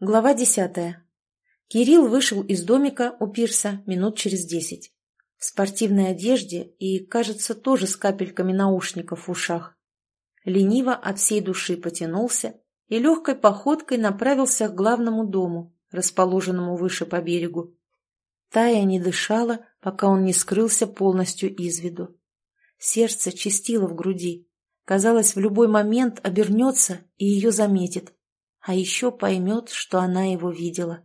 Глава десятая. Кирилл вышел из домика у пирса минут через десять. В спортивной одежде и, кажется, тоже с капельками наушников в ушах. Лениво от всей души потянулся и легкой походкой направился к главному дому, расположенному выше по берегу. Тая не дышала, пока он не скрылся полностью из виду. Сердце чистило в груди. Казалось, в любой момент обернется и ее заметит а еще поймет, что она его видела.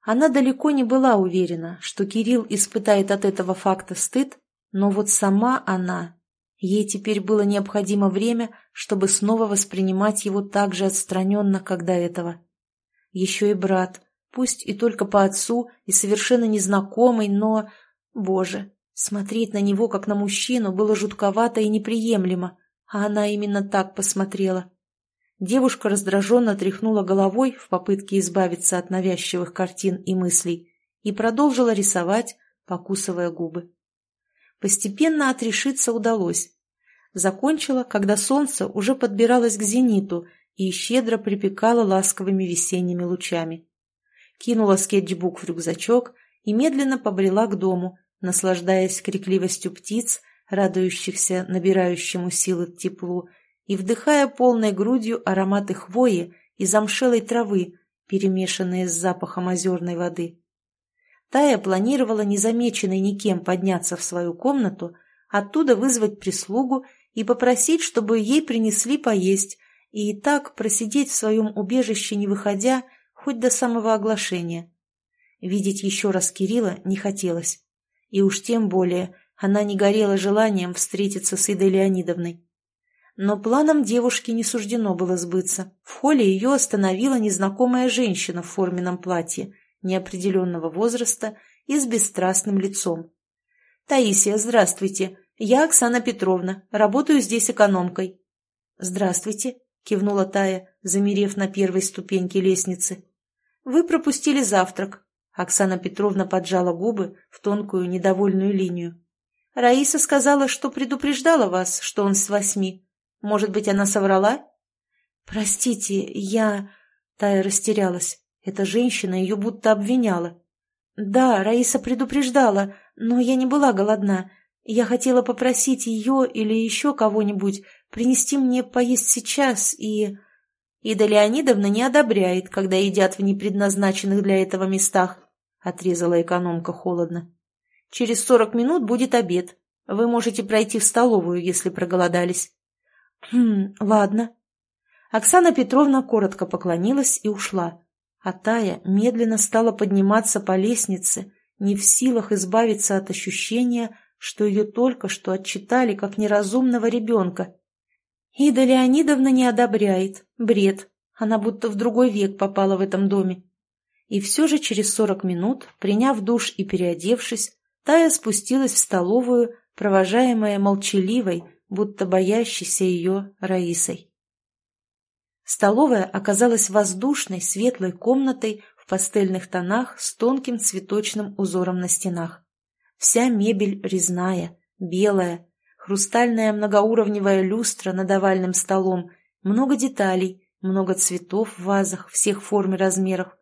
Она далеко не была уверена, что Кирилл испытает от этого факта стыд, но вот сама она... Ей теперь было необходимо время, чтобы снова воспринимать его так же отстраненно, как до этого. Еще и брат, пусть и только по отцу, и совершенно незнакомый, но... Боже, смотреть на него, как на мужчину, было жутковато и неприемлемо, а она именно так посмотрела. Девушка раздраженно тряхнула головой в попытке избавиться от навязчивых картин и мыслей и продолжила рисовать, покусывая губы. Постепенно отрешиться удалось. Закончила, когда солнце уже подбиралось к зениту и щедро припекало ласковыми весенними лучами. Кинула скетчбук в рюкзачок и медленно побрела к дому, наслаждаясь крикливостью птиц, радующихся набирающему силы теплу, и вдыхая полной грудью ароматы хвои и замшелой травы, перемешанные с запахом озерной воды. Тая планировала незамеченной никем подняться в свою комнату, оттуда вызвать прислугу и попросить, чтобы ей принесли поесть, и так просидеть в своем убежище, не выходя, хоть до самого оглашения. Видеть еще раз Кирилла не хотелось. И уж тем более она не горела желанием встретиться с Идой Леонидовной. Но планам девушки не суждено было сбыться. В холле ее остановила незнакомая женщина в форменном платье, неопределенного возраста и с бесстрастным лицом. «Таисия, здравствуйте. Я Оксана Петровна. Работаю здесь экономкой». «Здравствуйте», — кивнула Тая, замерев на первой ступеньке лестницы. «Вы пропустили завтрак». Оксана Петровна поджала губы в тонкую недовольную линию. «Раиса сказала, что предупреждала вас, что он с восьми. Может быть, она соврала? Простите, я... Тая растерялась. Эта женщина ее будто обвиняла. Да, Раиса предупреждала, но я не была голодна. Я хотела попросить ее или еще кого-нибудь принести мне поесть сейчас и... Ида Леонидовна не одобряет, когда едят в непредназначенных для этого местах, — отрезала экономка холодно. Через сорок минут будет обед. Вы можете пройти в столовую, если проголодались. «Хм, ладно». Оксана Петровна коротко поклонилась и ушла, а Тая медленно стала подниматься по лестнице, не в силах избавиться от ощущения, что ее только что отчитали как неразумного ребенка. Ида Леонидовна не одобряет. Бред. Она будто в другой век попала в этом доме. И все же через сорок минут, приняв душ и переодевшись, Тая спустилась в столовую, провожаемая молчаливой, будто боящейся ее Раисой. Столовая оказалась воздушной, светлой комнатой в пастельных тонах с тонким цветочным узором на стенах. Вся мебель резная, белая, хрустальная многоуровневая люстра над овальным столом, много деталей, много цветов в вазах всех форм и размеров,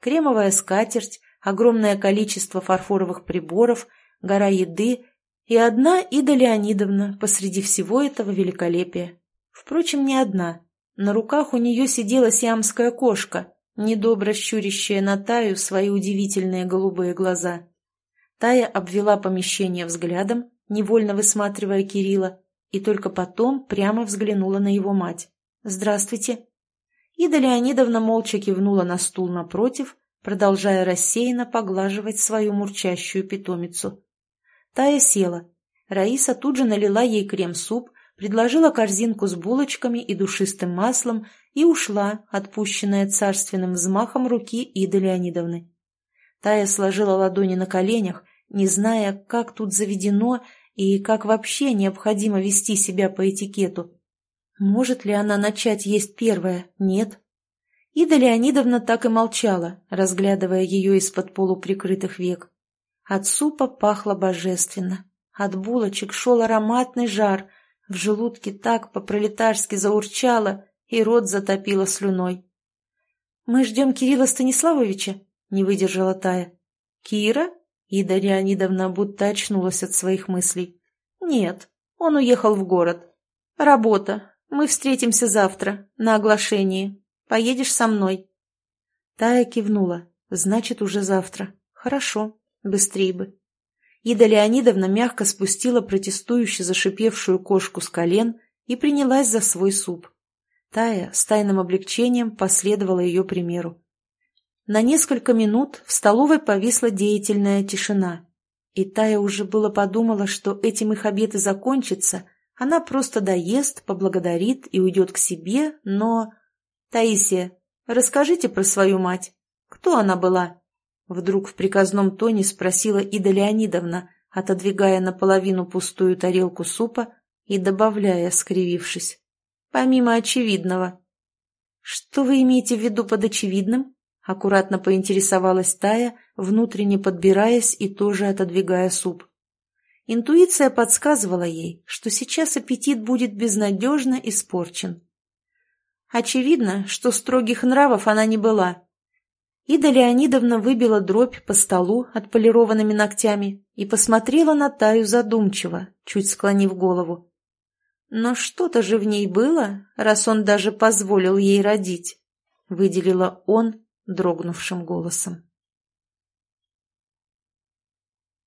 кремовая скатерть, огромное количество фарфоровых приборов, гора еды и одна Ида Леонидовна посреди всего этого великолепия. Впрочем, не одна. На руках у нее сидела сиамская кошка, недобро щурящая на Таю свои удивительные голубые глаза. Тая обвела помещение взглядом, невольно высматривая Кирилла, и только потом прямо взглянула на его мать. «Здравствуйте». Ида Леонидовна молча кивнула на стул напротив, продолжая рассеянно поглаживать свою мурчащую питомицу. Тая села. Раиса тут же налила ей крем-суп, предложила корзинку с булочками и душистым маслом и ушла, отпущенная царственным взмахом руки Иды Леонидовны. Тая сложила ладони на коленях, не зная, как тут заведено и как вообще необходимо вести себя по этикету. Может ли она начать есть первое? Нет. Ида Леонидовна так и молчала, разглядывая ее из-под полуприкрытых век. От супа пахло божественно. От булочек шел ароматный жар. В желудке так по-пролетарски заурчало, и рот затопило слюной. Мы ждем Кирилла Станиславовича?» — не выдержала Тая. «Кира?» — Ида Леонидовна будто очнулась от своих мыслей. «Нет, он уехал в город. Работа. Мы встретимся завтра, на оглашении. Поедешь со мной?» Тая кивнула. «Значит, уже завтра. Хорошо. Быстрей бы». Ида Леонидовна мягко спустила протестующе зашипевшую кошку с колен и принялась за свой суп. Тая с тайным облегчением последовала ее примеру. На несколько минут в столовой повисла деятельная тишина. И Тая уже было подумала, что этим их обед и закончится, она просто доест, поблагодарит и уйдет к себе, но... «Таисия, расскажите про свою мать. Кто она была?» Вдруг в приказном тоне спросила Ида Леонидовна, отодвигая наполовину пустую тарелку супа и добавляя, скривившись. «Помимо очевидного». «Что вы имеете в виду под очевидным?» Аккуратно поинтересовалась Тая, внутренне подбираясь и тоже отодвигая суп. Интуиция подсказывала ей, что сейчас аппетит будет безнадежно испорчен. Очевидно, что строгих нравов она не была, Ида Леонидовна выбила дробь по столу отполированными ногтями и посмотрела на Таю задумчиво, чуть склонив голову. Но что-то же в ней было, раз он даже позволил ей родить, выделила он дрогнувшим голосом.